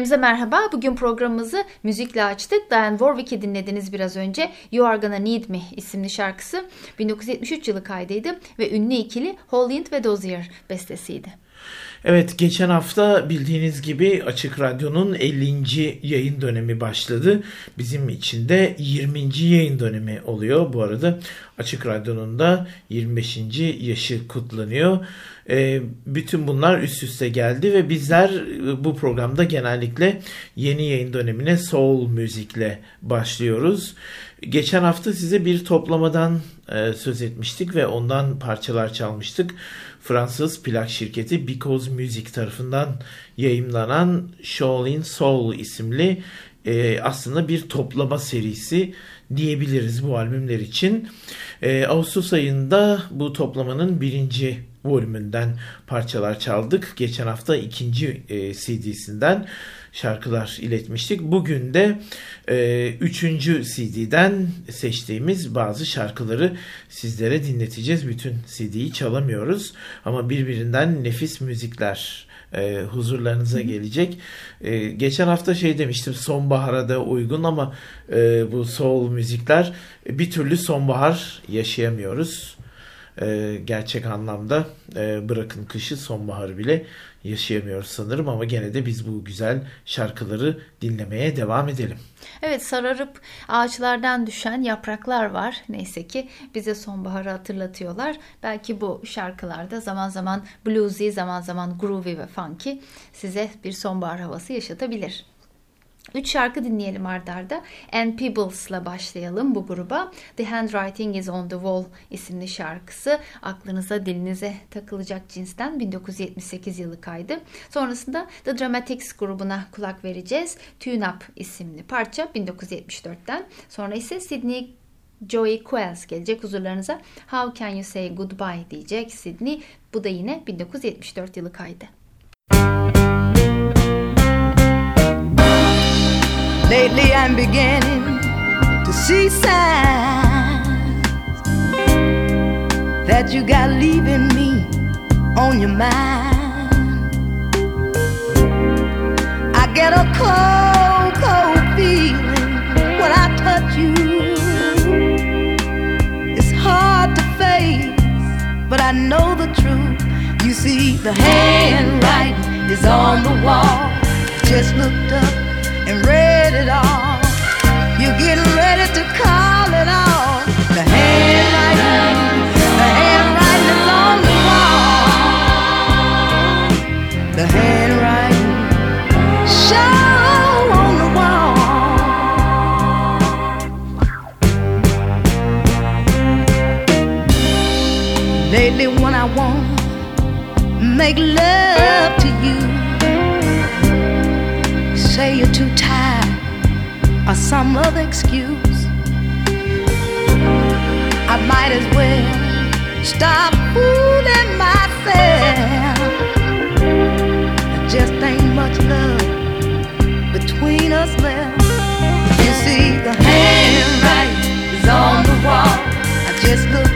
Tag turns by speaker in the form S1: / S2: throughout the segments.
S1: Dinleyicilerimize merhaba. Bugün programımızı müzikle açtık. Diane Warwick'i dinlediniz biraz önce. You Are Gonna Need Me isimli şarkısı 1973 yılı kaydıydı ve ünlü ikili Holland ve Dozier bestesiydi.
S2: Evet geçen hafta bildiğiniz gibi Açık Radyo'nun 50. yayın dönemi başladı. Bizim için de 20. yayın dönemi oluyor. Bu arada Açık Radyo'nun da 25. yaşı kutlanıyor. E, bütün bunlar üst üste geldi ve bizler e, bu programda genellikle yeni yayın dönemine soul müzikle başlıyoruz. Geçen hafta size bir toplamadan e, söz etmiştik ve ondan parçalar çalmıştık. Fransız plak şirketi Because Music tarafından yayımlanan Shaolin Soul isimli e, aslında bir toplama serisi diyebiliriz bu albümler için. E, Ağustos ayında bu toplamanın birinci volümünden parçalar çaldık. Geçen hafta ikinci e, CD'sinden şarkılar iletmiştik. Bugün de e, üçüncü CD'den seçtiğimiz bazı şarkıları sizlere dinleteceğiz. Bütün CD'yi çalamıyoruz ama birbirinden nefis müzikler e, huzurlarınıza gelecek. E, geçen hafta şey demiştim sonbahara da uygun ama e, bu soul müzikler bir türlü sonbahar yaşayamıyoruz e, gerçek anlamda e, bırakın kışı sonbaharı bile yaşayamıyoruz sanırım ama gene de biz bu güzel şarkıları dinlemeye devam edelim.
S1: Evet sararıp ağaçlardan düşen yapraklar var. Neyse ki bize sonbaharı hatırlatıyorlar. Belki bu şarkılarda zaman zaman bluesy, zaman zaman groovy ve funky size bir sonbahar havası yaşatabilir. Üç şarkı dinleyelim ardarda. And Peebles'la başlayalım bu gruba. The Handwriting is on the Wall isimli şarkısı aklınıza dilinize takılacak cinsten 1978 yılı kaydı. Sonrasında The Dramatics grubuna kulak vereceğiz. Tune Up isimli parça 1974'ten. Sonra ise Sydney Joey Quells gelecek huzurlarınıza. How Can You Say Goodbye diyecek Sydney. Bu da yine 1974 yılı kaydı.
S3: Lately I'm beginning to see signs that you got leaving me on your mind. I get a cold, cold feeling when I touch you. It's hard to face, but I know the truth. You see, the handwriting is on the wall. Just looked up and read it all. You're getting ready to call it all. The handwriting, the handwriting on the wall. The handwriting, show on the wall. Lately, when I want make love some other excuse. I might as well stop fooling myself. There just ain't much love between us left. You see, the handwriting is on the wall. I just looked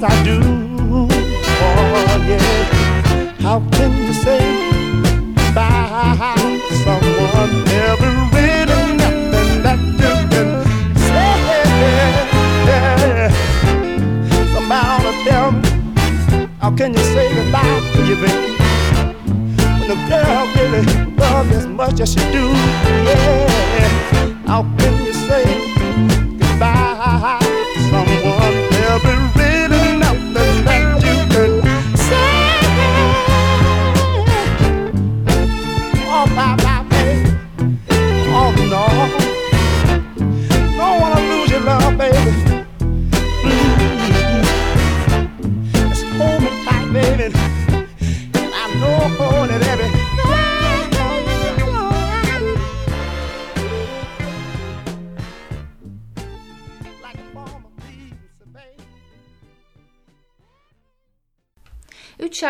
S3: yes I do. Oh yeah, how can you
S4: say bye someone ever really nothing that you can say? Yeah. Somehow
S3: to tell me, how can you say goodbye to your baby? When the girl really loves as much as she do, yeah.
S1: How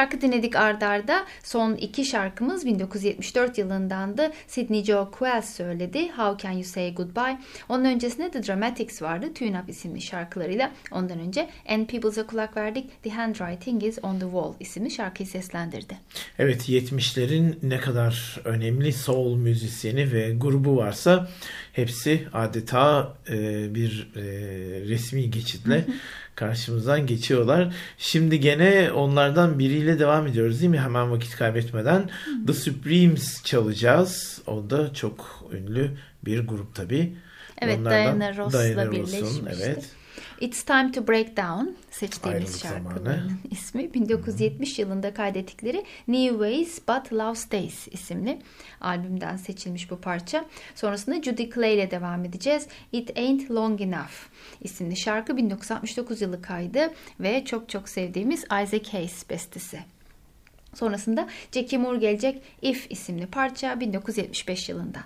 S1: şarkı dinledik ardarda. Son iki şarkımız 1974 yılındandı. Sidney Joe Quells söyledi. How Can You Say Goodbye. Onun öncesinde The Dramatics vardı. Tune Up isimli şarkılarıyla. Ondan önce And Peoples'a kulak verdik. The Handwriting is on the Wall isimli şarkıyı seslendirdi.
S2: Evet 70'lerin ne kadar önemli soul müzisyeni ve grubu varsa hepsi adeta e, bir e, resmi geçitle karşımızdan geçiyorlar. Şimdi gene onlardan biriyle devam ediyoruz değil mi? Hemen vakit kaybetmeden. The Supremes çalacağız. O da çok ünlü bir grup tabii.
S1: Evet Onlardan, Diana Ross'la birleşmişti. Evet. It's Time to Break Down seçtiğimiz şarkının ismi 1970 yılında kaydettikleri New Ways But Love Stays isimli albümden seçilmiş bu parça. Sonrasında Judy Clay ile devam edeceğiz. It Ain't Long Enough isimli şarkı 1969 yılı kaydı ve çok çok sevdiğimiz Isaac Hayes bestesi.
S5: Sonrasında Jackie Moore gelecek If isimli parça 1975 yılında.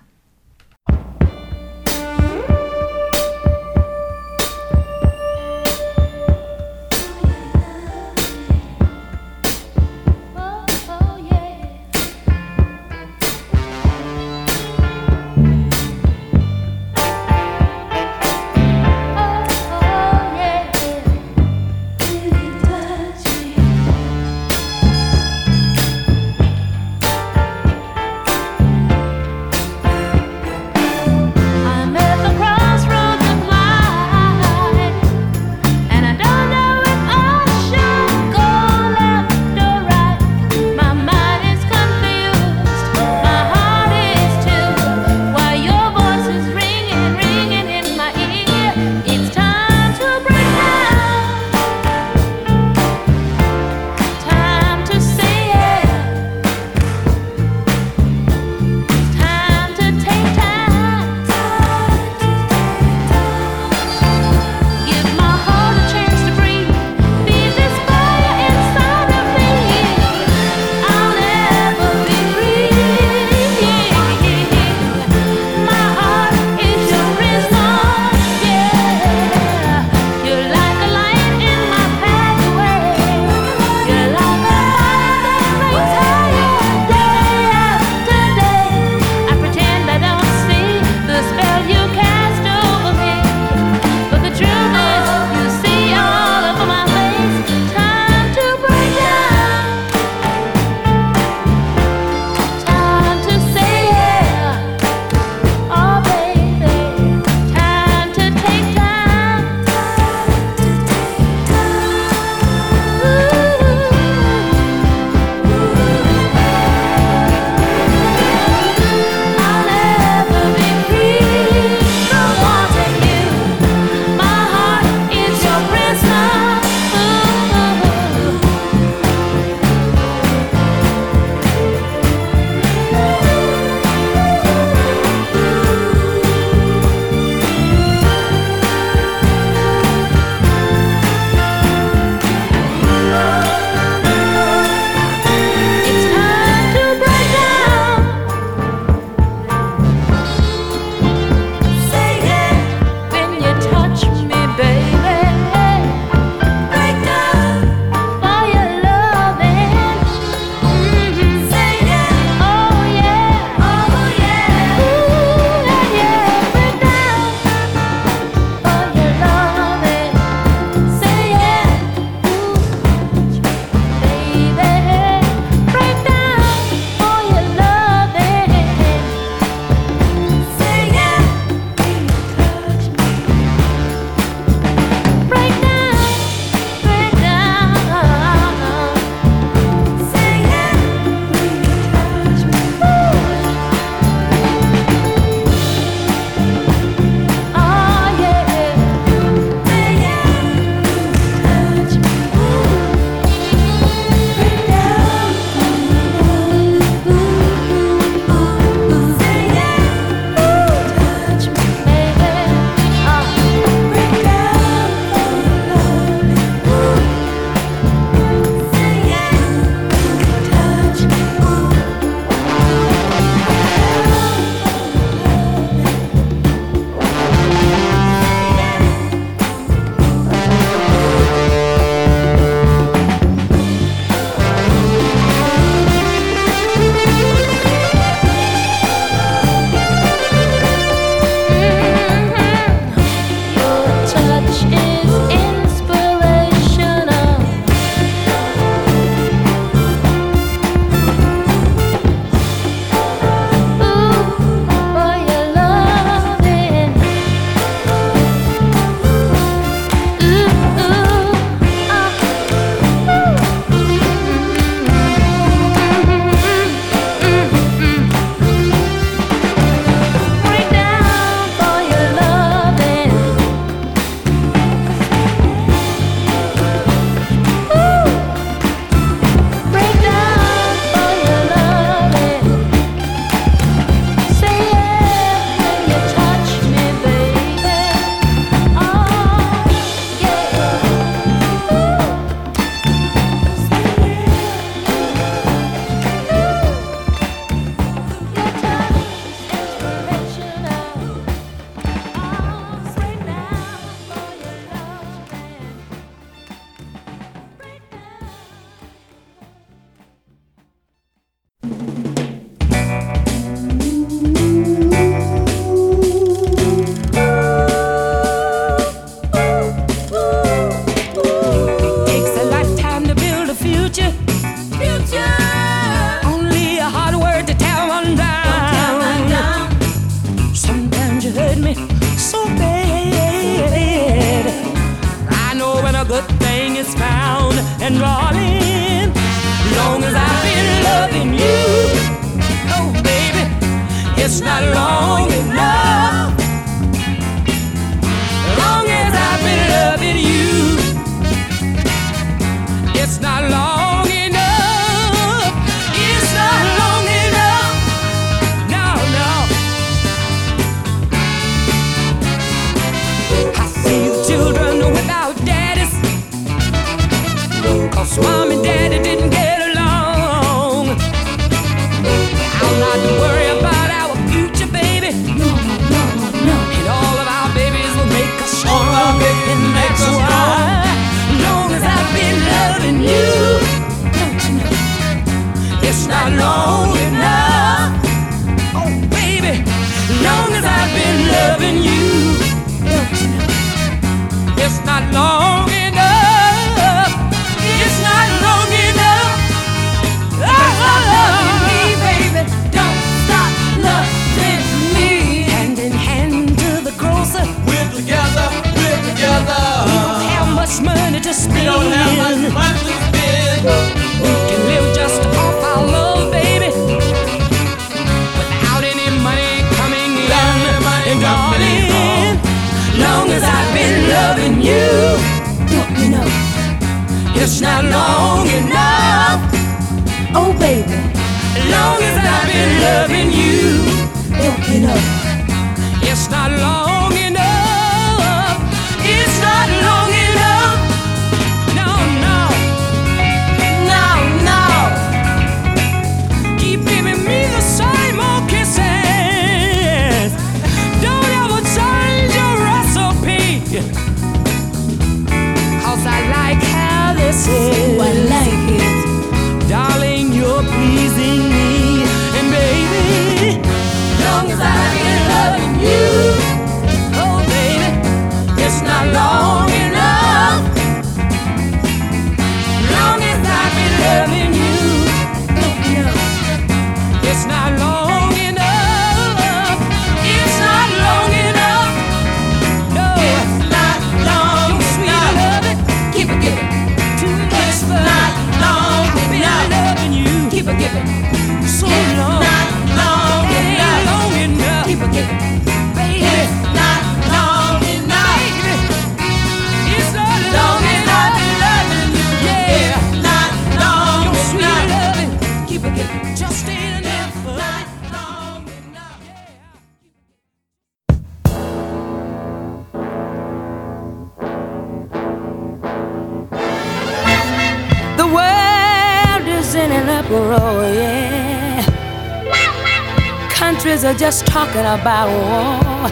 S3: preachers are just talking about war.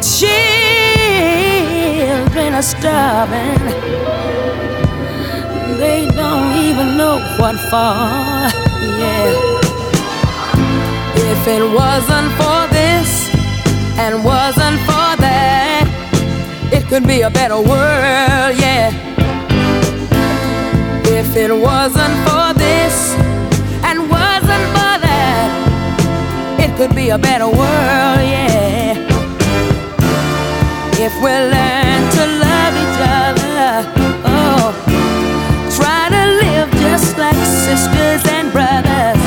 S3: Children are stubborn, they don't even know what for. Yeah. If it wasn't for this and wasn't for that, it could be a better world. Yeah. If it wasn't for this could be a better world, yeah. If we learn to love each other, oh, try to live just like sisters and brothers.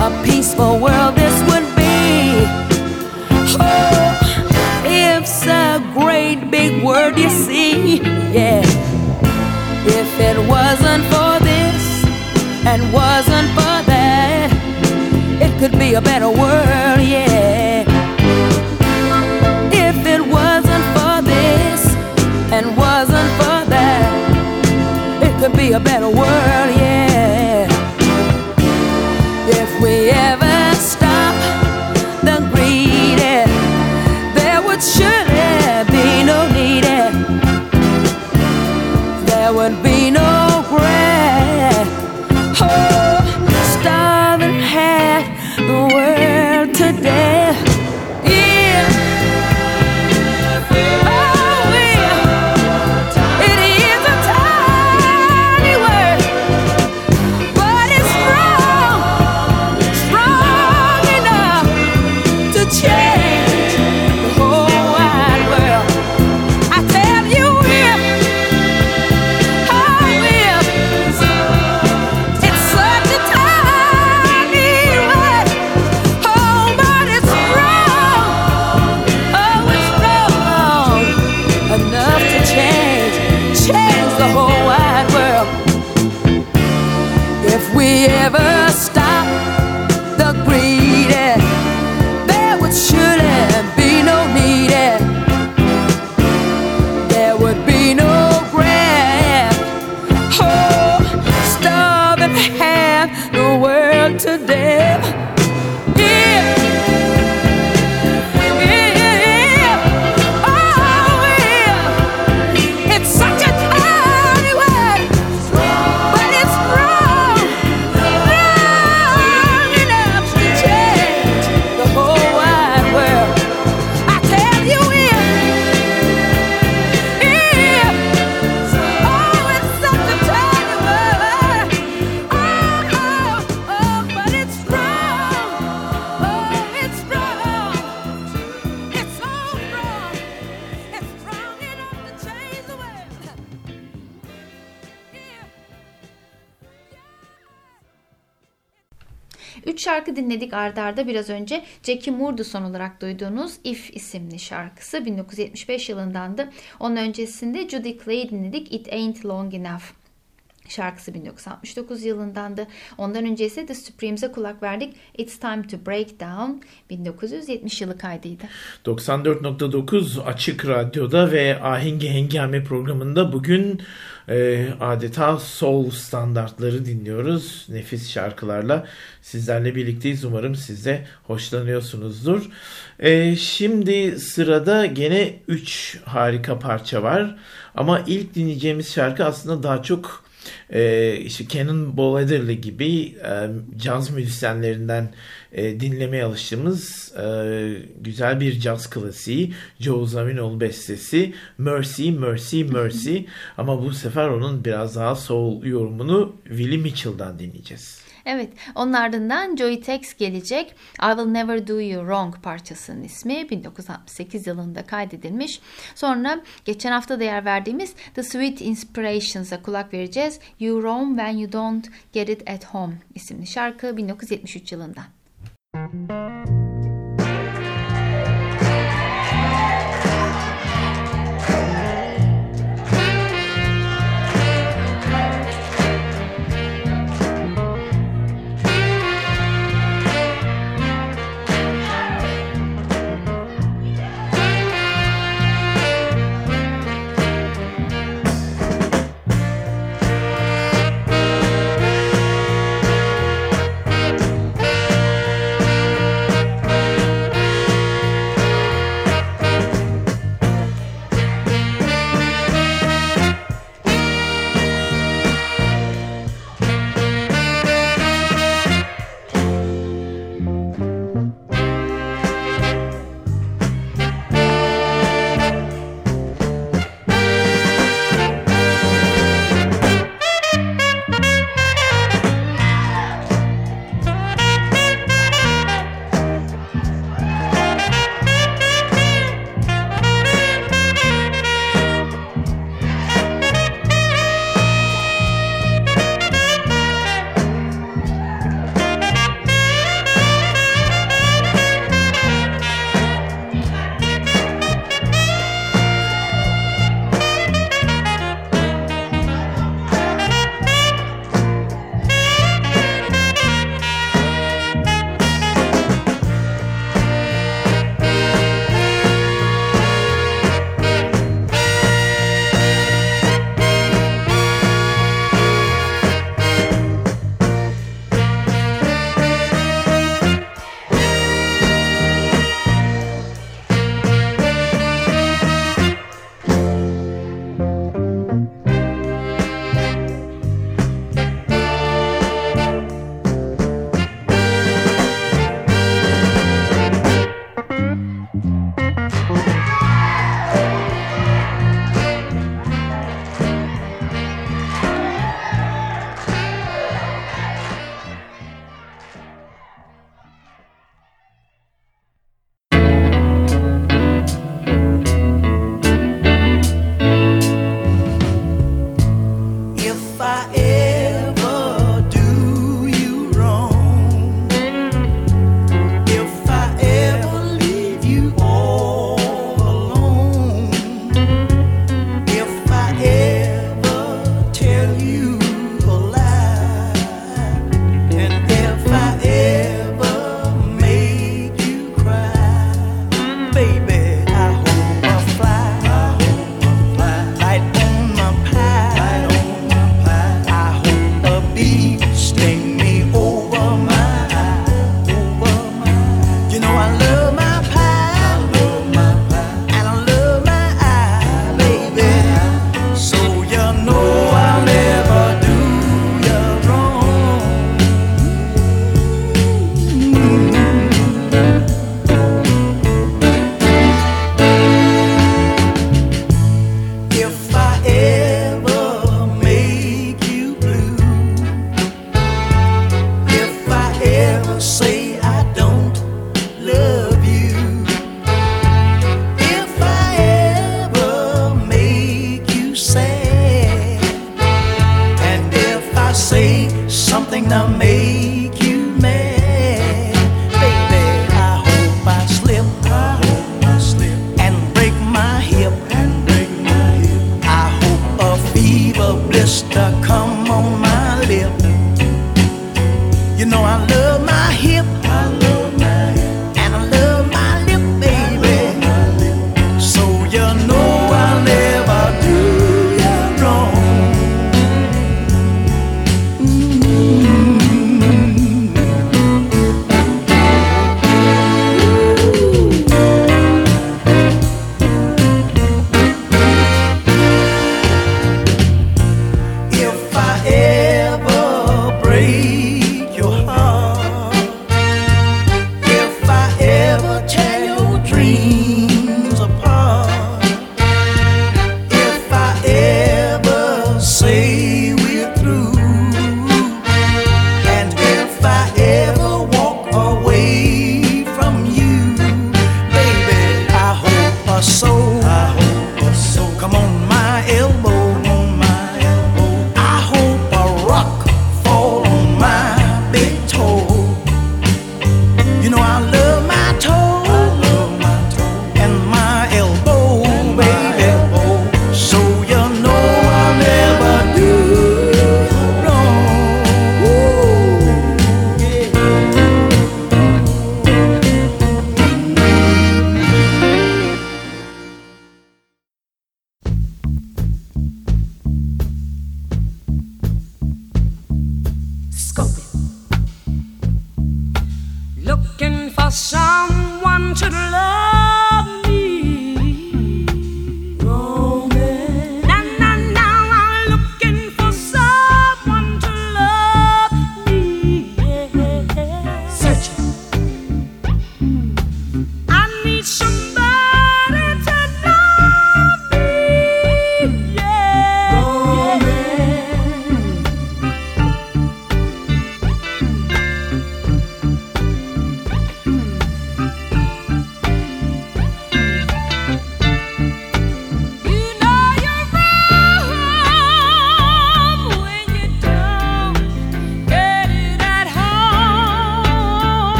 S3: A peaceful world this would be. Oh, it's a great big word, you see, yeah. If it wasn't for this and wasn't for a better world, yeah. If it wasn't for this and wasn't for that, it could be a better world.
S1: Üç şarkı dinledik ardarda arda biraz önce. Jackie Moore'du son olarak duyduğunuz If isimli şarkısı 1975 yılındandı. Onun öncesinde Judy Clay dinledik It Ain't Long Enough şarkısı 1969 yılındandı. Ondan önce ise The Supremes'e kulak verdik. It's Time to Break Down 1970 yılı kaydıydı.
S2: 94.9 Açık Radyo'da ve Ahengi Hengame programında bugün e, adeta soul standartları dinliyoruz. Nefis şarkılarla sizlerle birlikteyiz. Umarım siz de hoşlanıyorsunuzdur. E, şimdi sırada gene 3 harika parça var. Ama ilk dinleyeceğimiz şarkı aslında daha çok e, işte Cannonball Adderley gibi e, caz müzisyenlerinden e, dinlemeye alıştığımız e, güzel bir caz klasiği Joe Zawinul bestesi Mercy Mercy Mercy ama bu sefer onun biraz daha soul yorumunu Willie Mitchell'dan dinleyeceğiz.
S1: Evet, onun ardından Joey Tex gelecek. I Will Never Do You Wrong parçasının ismi 1968 yılında kaydedilmiş. Sonra geçen hafta da yer verdiğimiz The Sweet Inspirations'a kulak vereceğiz. You Roam When You Don't Get It At Home isimli şarkı 1973 yılından.
S6: Thank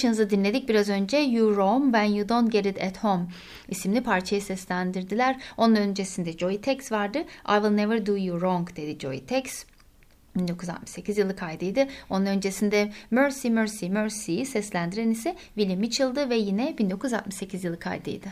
S1: Inspirations'ı dinledik biraz önce. You Roam When You Don't Get It At Home isimli parçayı seslendirdiler. Onun öncesinde Joey Tex vardı. I Will Never Do You Wrong dedi Joey Tex. 1968 yılı kaydıydı. Onun öncesinde Mercy Mercy Mercy'yi seslendiren ise Willie Mitchell'dı ve yine 1968 yılı kaydıydı.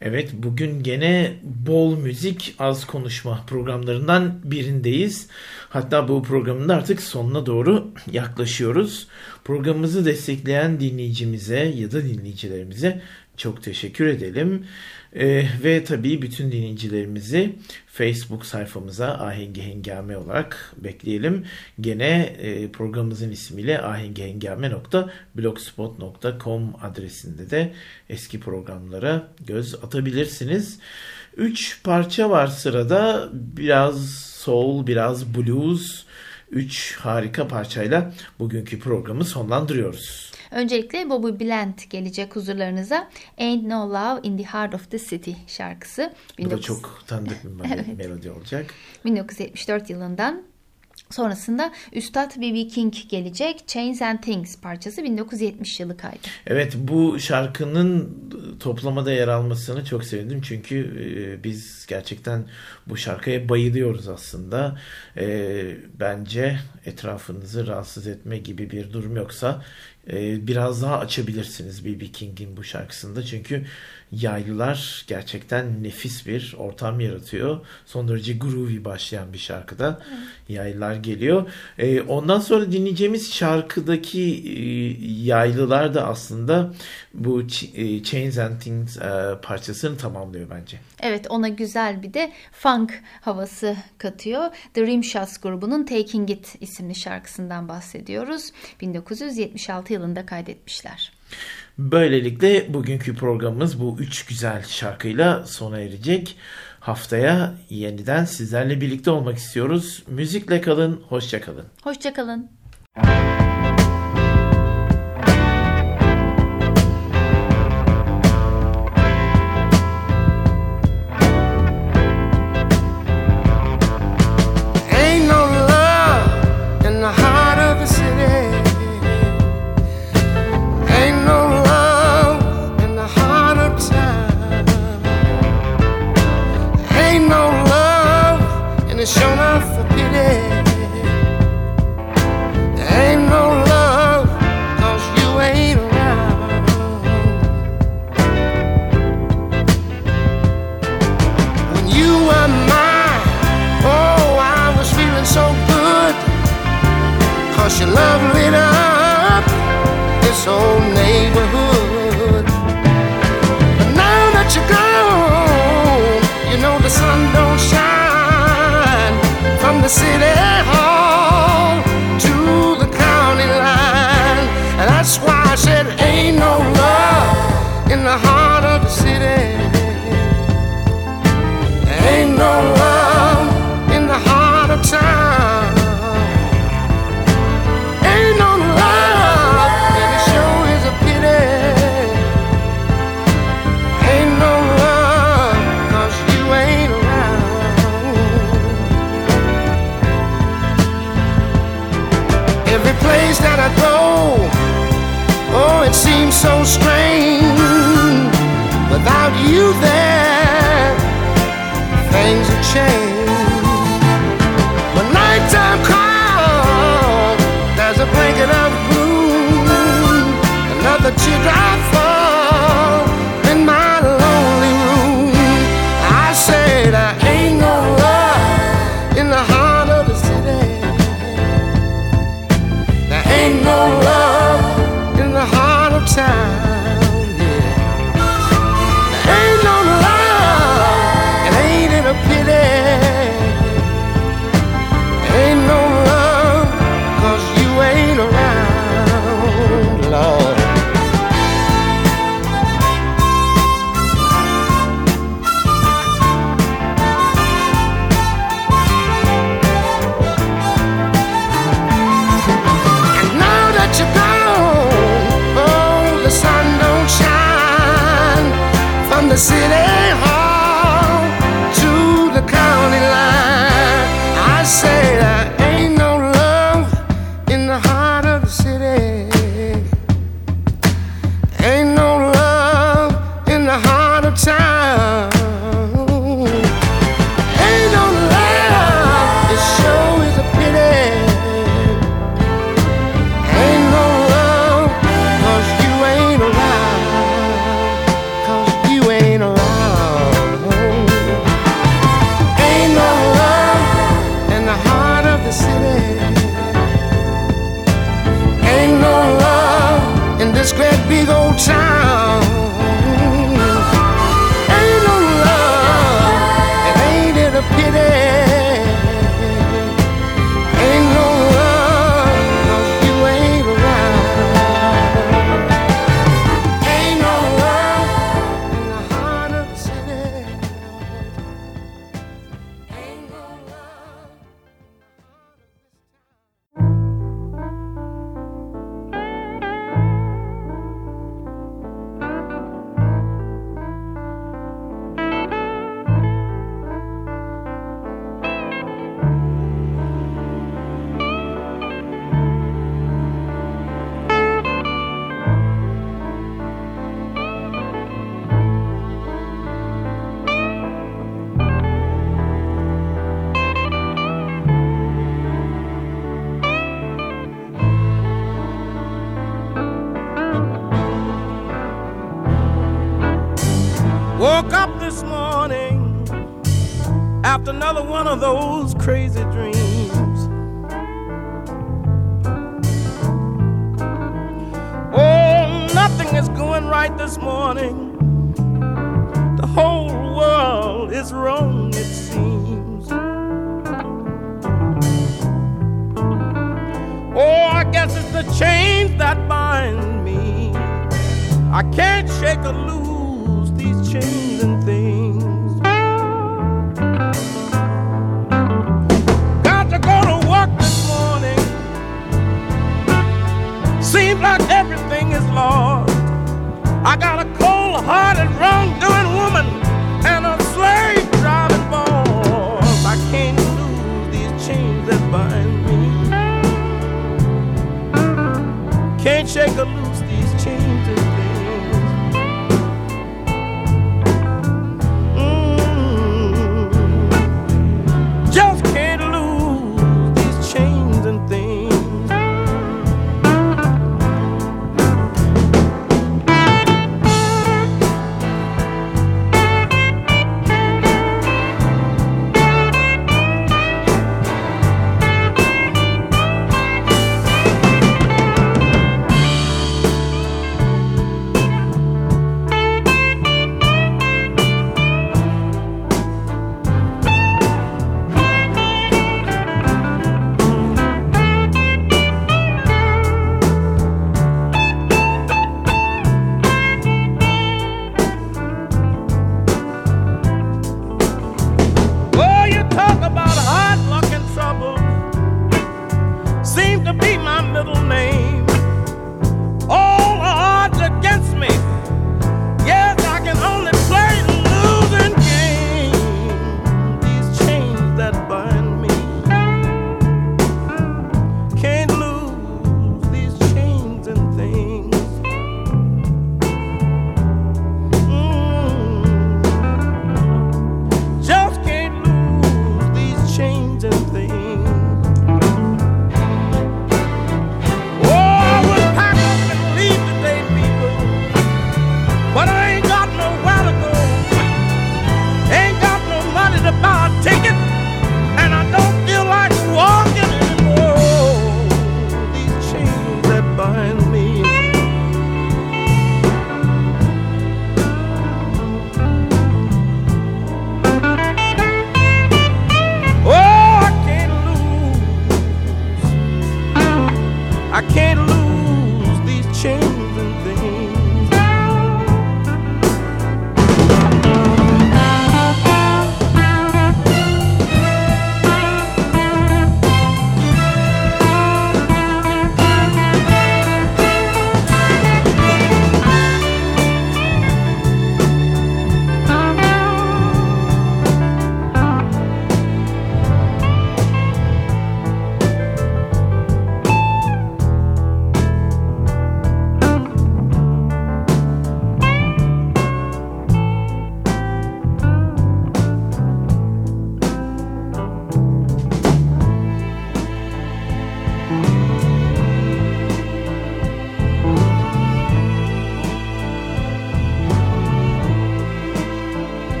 S2: Evet bugün gene bol müzik az konuşma programlarından birindeyiz. Hatta bu programın da artık sonuna doğru yaklaşıyoruz. Programımızı destekleyen dinleyicimize ya da dinleyicilerimize çok teşekkür edelim. Ee, ve tabii bütün dinleyicilerimizi Facebook sayfamıza Ahengi Hengame olarak bekleyelim. Gene e, programımızın ismiyle ahengihengame.blogspot.com adresinde de eski programlara göz atabilirsiniz. Üç parça var sırada. Biraz soul, biraz blues. Üç harika parçayla bugünkü programı sonlandırıyoruz.
S1: Öncelikle Bobby Bland gelecek huzurlarınıza Ain't No Love in the Heart of the City şarkısı.
S2: Bu 19... da çok tanıdık bir
S1: Evet.
S2: melodi olacak.
S1: 1974 yılından Sonrasında Üstad B.B. King gelecek. Chains and Things parçası 1970 yılı kaydı.
S2: Evet bu şarkının toplamada yer almasını çok sevindim. Çünkü e, biz gerçekten bu şarkıya bayılıyoruz aslında. E, bence etrafınızı rahatsız etme gibi bir durum yoksa biraz daha açabilirsiniz B.B. King'in bu şarkısında. Çünkü yaylılar gerçekten nefis bir ortam yaratıyor. Son derece groovy başlayan bir şarkıda evet. yaylılar geliyor. E, ondan sonra dinleyeceğimiz şarkıdaki e, yaylılar da aslında bu e, Chains and Things e, parçasını tamamlıyor bence.
S1: Evet ona güzel bir de funk havası katıyor. The Rimshots grubunun Taking It isimli şarkısından bahsediyoruz. 1976 yılında kaydetmişler.
S2: Böylelikle bugünkü programımız bu üç güzel şarkıyla sona erecek. Haftaya yeniden sizlerle birlikte olmak istiyoruz. Müzikle kalın, hoşça kalın.
S1: Hoşça kalın.
S7: Ain't Every place that I go, oh, it seems so strange without you there. Things have changed. When nighttime comes, there's a blanket of gloom, another teardrop heart the city
S8: Seems like everything is lost. I got a cold hearted, wrong-doing woman and a slave driving boss. I can't lose these chains that bind me. Can't shake a